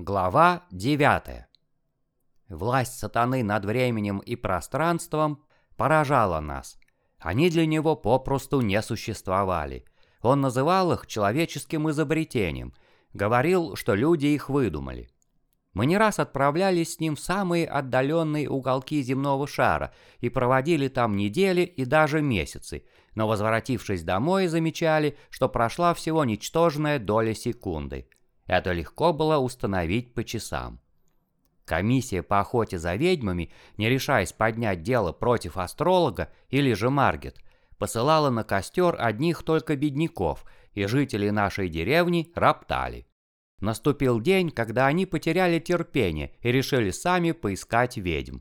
Глава 9. Власть сатаны над временем и пространством поражала нас. Они для него попросту не существовали. Он называл их человеческим изобретением, говорил, что люди их выдумали. Мы не раз отправлялись с ним в самые отдаленные уголки земного шара и проводили там недели и даже месяцы, но возвратившись домой, замечали, что прошла всего ничтожная доля секунды. Это легко было установить по часам. Комиссия по охоте за ведьмами, не решаясь поднять дело против астролога или же Маргет, посылала на костер одних только бедняков, и жители нашей деревни роптали. Наступил день, когда они потеряли терпение и решили сами поискать ведьм.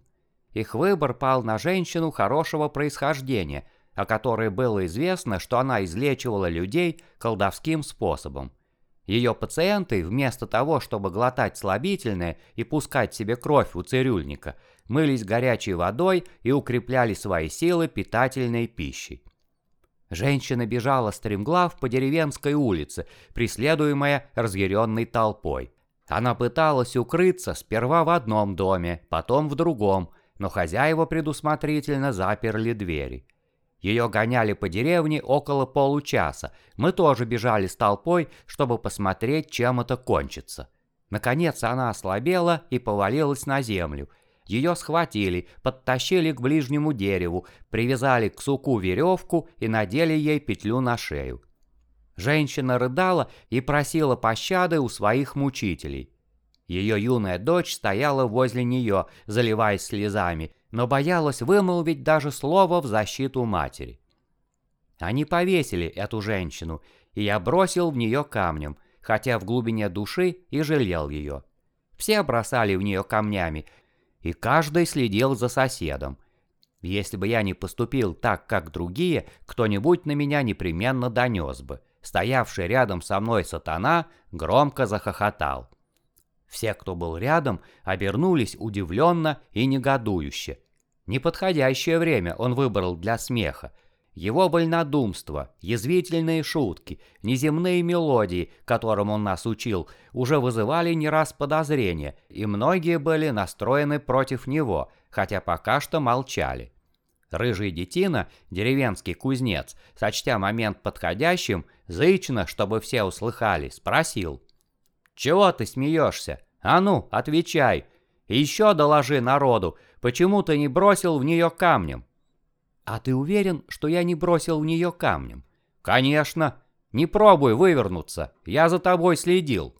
Их выбор пал на женщину хорошего происхождения, о которой было известно, что она излечивала людей колдовским способом. Ее пациенты, вместо того, чтобы глотать слабительное и пускать себе кровь у цирюльника, мылись горячей водой и укрепляли свои силы питательной пищей. Женщина бежала стремглав по деревенской улице, преследуемая разъяренной толпой. Она пыталась укрыться сперва в одном доме, потом в другом, но хозяева предусмотрительно заперли двери. Ее гоняли по деревне около получаса. Мы тоже бежали с толпой, чтобы посмотреть, чем это кончится. Наконец она ослабела и повалилась на землю. Ее схватили, подтащили к ближнему дереву, привязали к суку веревку и надели ей петлю на шею. Женщина рыдала и просила пощады у своих мучителей. Ее юная дочь стояла возле нее, заливаясь слезами, но боялась вымолвить даже слово в защиту матери. Они повесили эту женщину, и я бросил в нее камнем, хотя в глубине души и жалел ее. Все бросали в нее камнями, и каждый следил за соседом. Если бы я не поступил так, как другие, кто-нибудь на меня непременно донес бы. Стоявший рядом со мной сатана громко захохотал. Все, кто был рядом, обернулись удивленно и негодующе. Неподходящее время он выбрал для смеха. Его вольнодумство, язвительные шутки, неземные мелодии, которым он нас учил, уже вызывали не раз подозрения, и многие были настроены против него, хотя пока что молчали. Рыжий детина, деревенский кузнец, сочтя момент подходящим, зычно, чтобы все услыхали, спросил. «Чего ты смеешься? А ну, отвечай! Еще доложи народу, почему ты не бросил в нее камнем?» «А ты уверен, что я не бросил в нее камнем?» «Конечно! Не пробуй вывернуться, я за тобой следил!»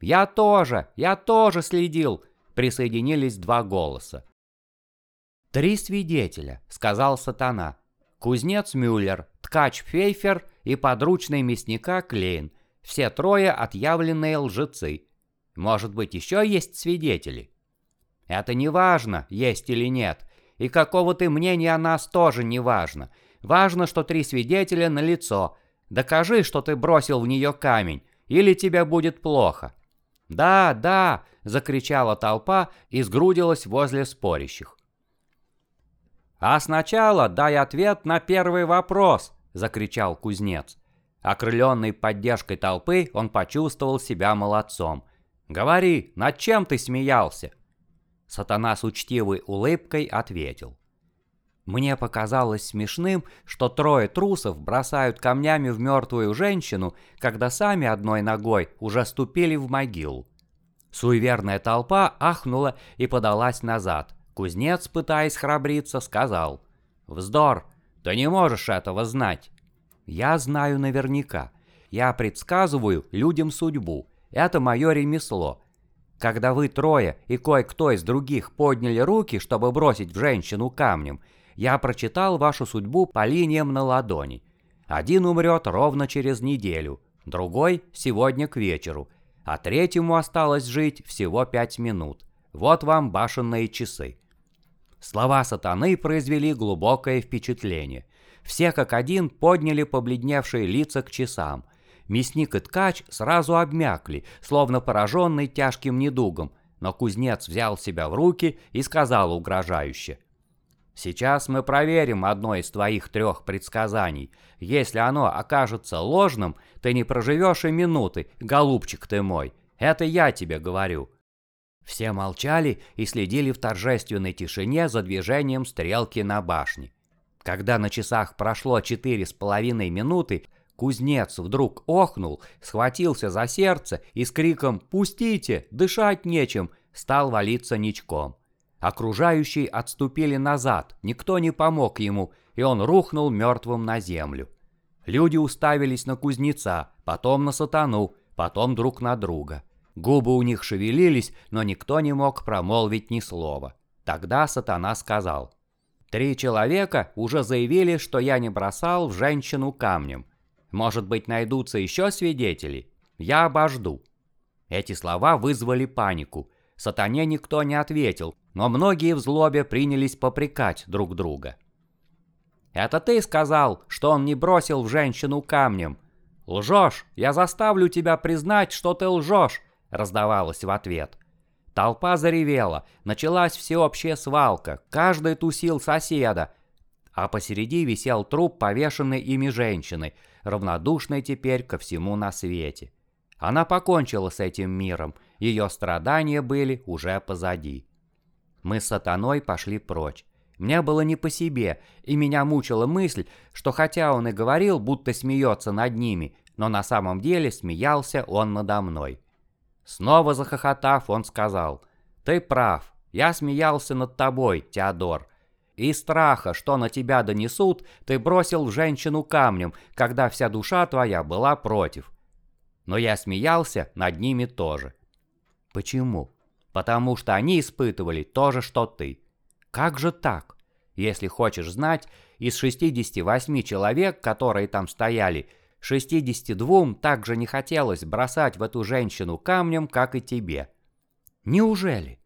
«Я тоже, я тоже следил!» Присоединились два голоса. «Три свидетеля», — сказал сатана. «Кузнец Мюллер, ткач Фейфер и подручный мясника Клейн. Все трое отъявленные лжецы. Может быть, еще есть свидетели?» «Это не важно, есть или нет. И какого ты мнения о нас тоже не важно. Важно, что три свидетеля на лицо. Докажи, что ты бросил в нее камень, или тебе будет плохо». «Да, да!» — закричала толпа и сгрудилась возле спорящих. «А сначала дай ответ на первый вопрос!» — закричал кузнец. Окрыленный поддержкой толпы, он почувствовал себя молодцом. «Говори, над чем ты смеялся?» Сатана с учтивой улыбкой ответил. Мне показалось смешным, что трое трусов бросают камнями в мертвую женщину, когда сами одной ногой уже ступили в могилу. Суеверная толпа ахнула и подалась назад. Кузнец, пытаясь храбриться, сказал. «Вздор! Ты не можешь этого знать!» «Я знаю наверняка. Я предсказываю людям судьбу. Это мое ремесло. Когда вы трое и кое-кто из других подняли руки, чтобы бросить в женщину камнем, я прочитал вашу судьбу по линиям на ладони. Один умрет ровно через неделю, другой – сегодня к вечеру, а третьему осталось жить всего пять минут. Вот вам башенные часы. Слова сатаны произвели глубокое впечатление. Все как один подняли побледневшие лица к часам – Мясник и ткач сразу обмякли, словно пораженный тяжким недугом, но кузнец взял себя в руки и сказал угрожающе. «Сейчас мы проверим одно из твоих трех предсказаний. Если оно окажется ложным, ты не проживешь и минуты, голубчик ты мой. Это я тебе говорю». Все молчали и следили в торжественной тишине за движением стрелки на башне. Когда на часах прошло четыре с половиной минуты, кузнец вдруг охнул, схватился за сердце и с криком «Пустите! Дышать нечем!» стал валиться ничком. Окружающие отступили назад, никто не помог ему, и он рухнул мертвым на землю. Люди уставились на кузнеца, потом на сатану, потом друг на друга. Губы у них шевелились, но никто не мог промолвить ни слова. Тогда сатана сказал, «Три человека уже заявили, что я не бросал в женщину камнем. Может быть, найдутся еще свидетели? Я обожду». Эти слова вызвали панику. Сатане никто не ответил, но многие в злобе принялись попрекать друг друга. «Это ты сказал, что он не бросил в женщину камнем?» «Лжешь! Я заставлю тебя признать, что ты лжешь!» раздавалось в ответ. Толпа заревела, началась всеобщая свалка, каждый тусил соседа, а посереди висел труп повешенной ими женщины, равнодушной теперь ко всему на свете. Она покончила с этим миром, ее страдания были уже позади. Мы с сатаной пошли прочь. Мне было не по себе, и меня мучила мысль, что хотя он и говорил, будто смеется над ними, но на самом деле смеялся он надо мной. Снова захохотав, он сказал, «Ты прав, я смеялся над тобой, Теодор. Из страха, что на тебя донесут, ты бросил женщину камнем, когда вся душа твоя была против. Но я смеялся над ними тоже. Почему? Потому что они испытывали то же, что ты. Как же так? Если хочешь знать, из 68 человек, которые там стояли, 62 также не хотелось бросать в эту женщину камнем, как и тебе. Неужели?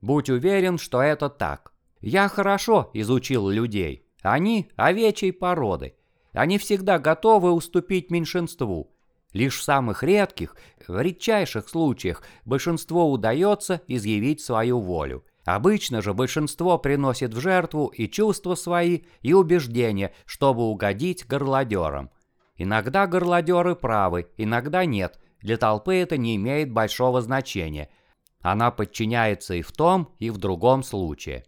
Будь уверен, что это так. Я хорошо изучил людей. Они овечьей породы. Они всегда готовы уступить меньшинству. Лишь в самых редких, в редчайших случаях большинство удается изъявить свою волю. Обычно же большинство приносит в жертву и чувства свои, и убеждения, чтобы угодить горлодерам. Иногда горлодеры правы, иногда нет. Для толпы это не имеет большого значения. Она подчиняется и в том, и в другом случае.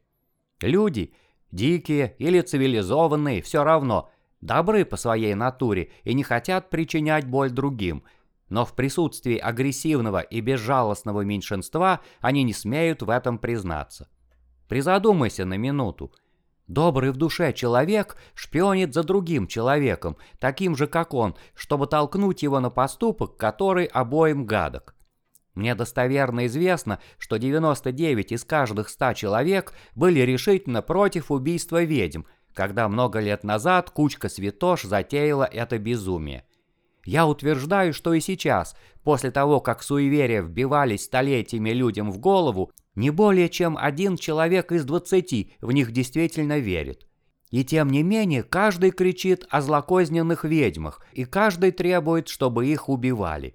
Люди, дикие или цивилизованные, все равно, добры по своей натуре и не хотят причинять боль другим. Но в присутствии агрессивного и безжалостного меньшинства они не смеют в этом признаться. Призадумайся на минуту. Добрый в душе человек шпионит за другим человеком, таким же, как он, чтобы толкнуть его на поступок, который обоим гадок. Мне достоверно известно, что 99 из каждых 100 человек были решительно против убийства ведьм, когда много лет назад кучка святош затеяла это безумие. Я утверждаю, что и сейчас, после того, как суеверия вбивались столетиями людям в голову, не более чем один человек из двадцати в них действительно верит. И тем не менее, каждый кричит о злокозненных ведьмах, и каждый требует, чтобы их убивали.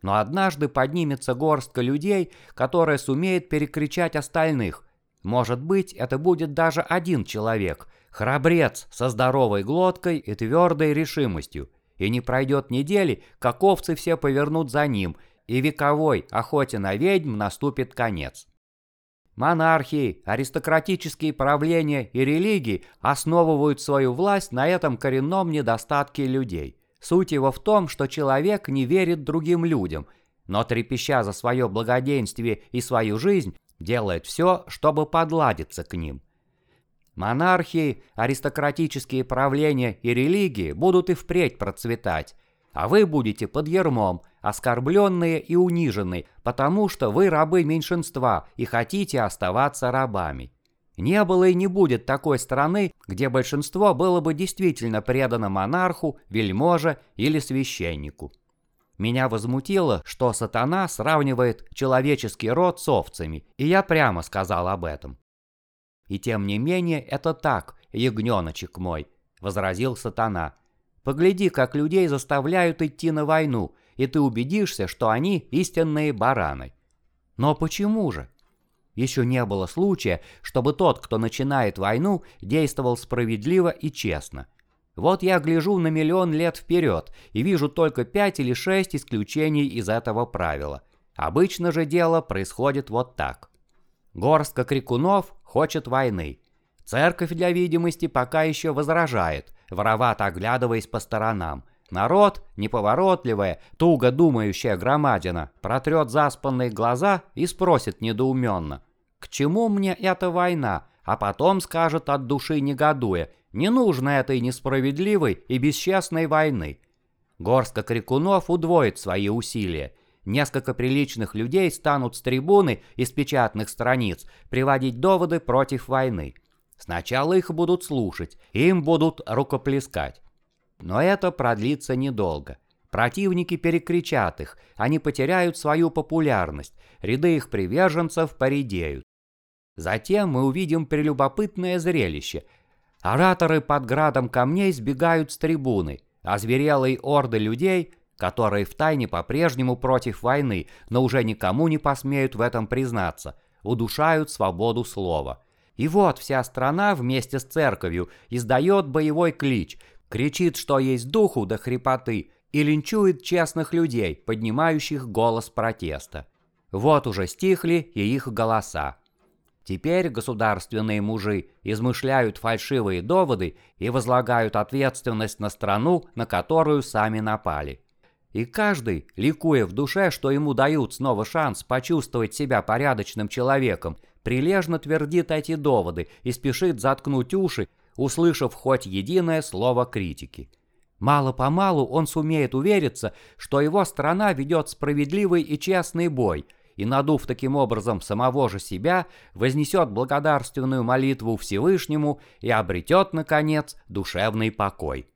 Но однажды поднимется горстка людей, которая сумеет перекричать остальных. Может быть, это будет даже один человек, храбрец со здоровой глоткой и твердой решимостью. И не пройдет недели, как овцы все повернут за ним, и вековой охоте на ведьм наступит конец. Монархии, аристократические правления и религии основывают свою власть на этом коренном недостатке людей. Суть его в том, что человек не верит другим людям, но трепеща за свое благоденствие и свою жизнь, делает все, чтобы подладиться к ним. Монархии, аристократические правления и религии будут и впредь процветать, а вы будете под ермом, оскорбленные и униженные, потому что вы рабы меньшинства и хотите оставаться рабами. Не было и не будет такой страны, где большинство было бы действительно предано монарху, вельможе или священнику. Меня возмутило, что сатана сравнивает человеческий род с овцами, и я прямо сказал об этом. «И тем не менее это так, ягненочек мой», — возразил сатана. Погляди, как людей заставляют идти на войну, и ты убедишься, что они истинные бараны. Но почему же? Еще не было случая, чтобы тот, кто начинает войну, действовал справедливо и честно. Вот я гляжу на миллион лет вперед и вижу только пять или шесть исключений из этого правила. Обычно же дело происходит вот так. Горстка крикунов хочет войны. Церковь для видимости пока еще возражает, воровато оглядываясь по сторонам. Народ, неповоротливая, туго думающая громадина, протрет заспанные глаза и спросит недоуменно, «К чему мне эта война?» А потом скажет от души негодуя, «Не нужно этой несправедливой и бесчестной войны». Горстка крикунов удвоит свои усилия. Несколько приличных людей станут с трибуны из печатных страниц приводить доводы против войны. Сначала их будут слушать, им будут рукоплескать. Но это продлится недолго. Противники перекричат их, они потеряют свою популярность, ряды их приверженцев поредеют. Затем мы увидим прелюбопытное зрелище. Ораторы под градом камней сбегают с трибуны, а зверелые орды людей, которые втайне по-прежнему против войны, но уже никому не посмеют в этом признаться, удушают свободу слова. И вот вся страна вместе с церковью издает боевой клич, кричит, что есть духу до хрипоты, и линчует честных людей, поднимающих голос протеста. Вот уже стихли и их голоса. Теперь государственные мужи измышляют фальшивые доводы и возлагают ответственность на страну, на которую сами напали. И каждый, ликуя в душе, что ему дают снова шанс почувствовать себя порядочным человеком, прилежно твердит эти доводы и спешит заткнуть уши, услышав хоть единое слово критики. Мало-помалу он сумеет увериться, что его страна ведет справедливый и честный бой, и, надув таким образом самого же себя, вознесет благодарственную молитву Всевышнему и обретет, наконец, душевный покой.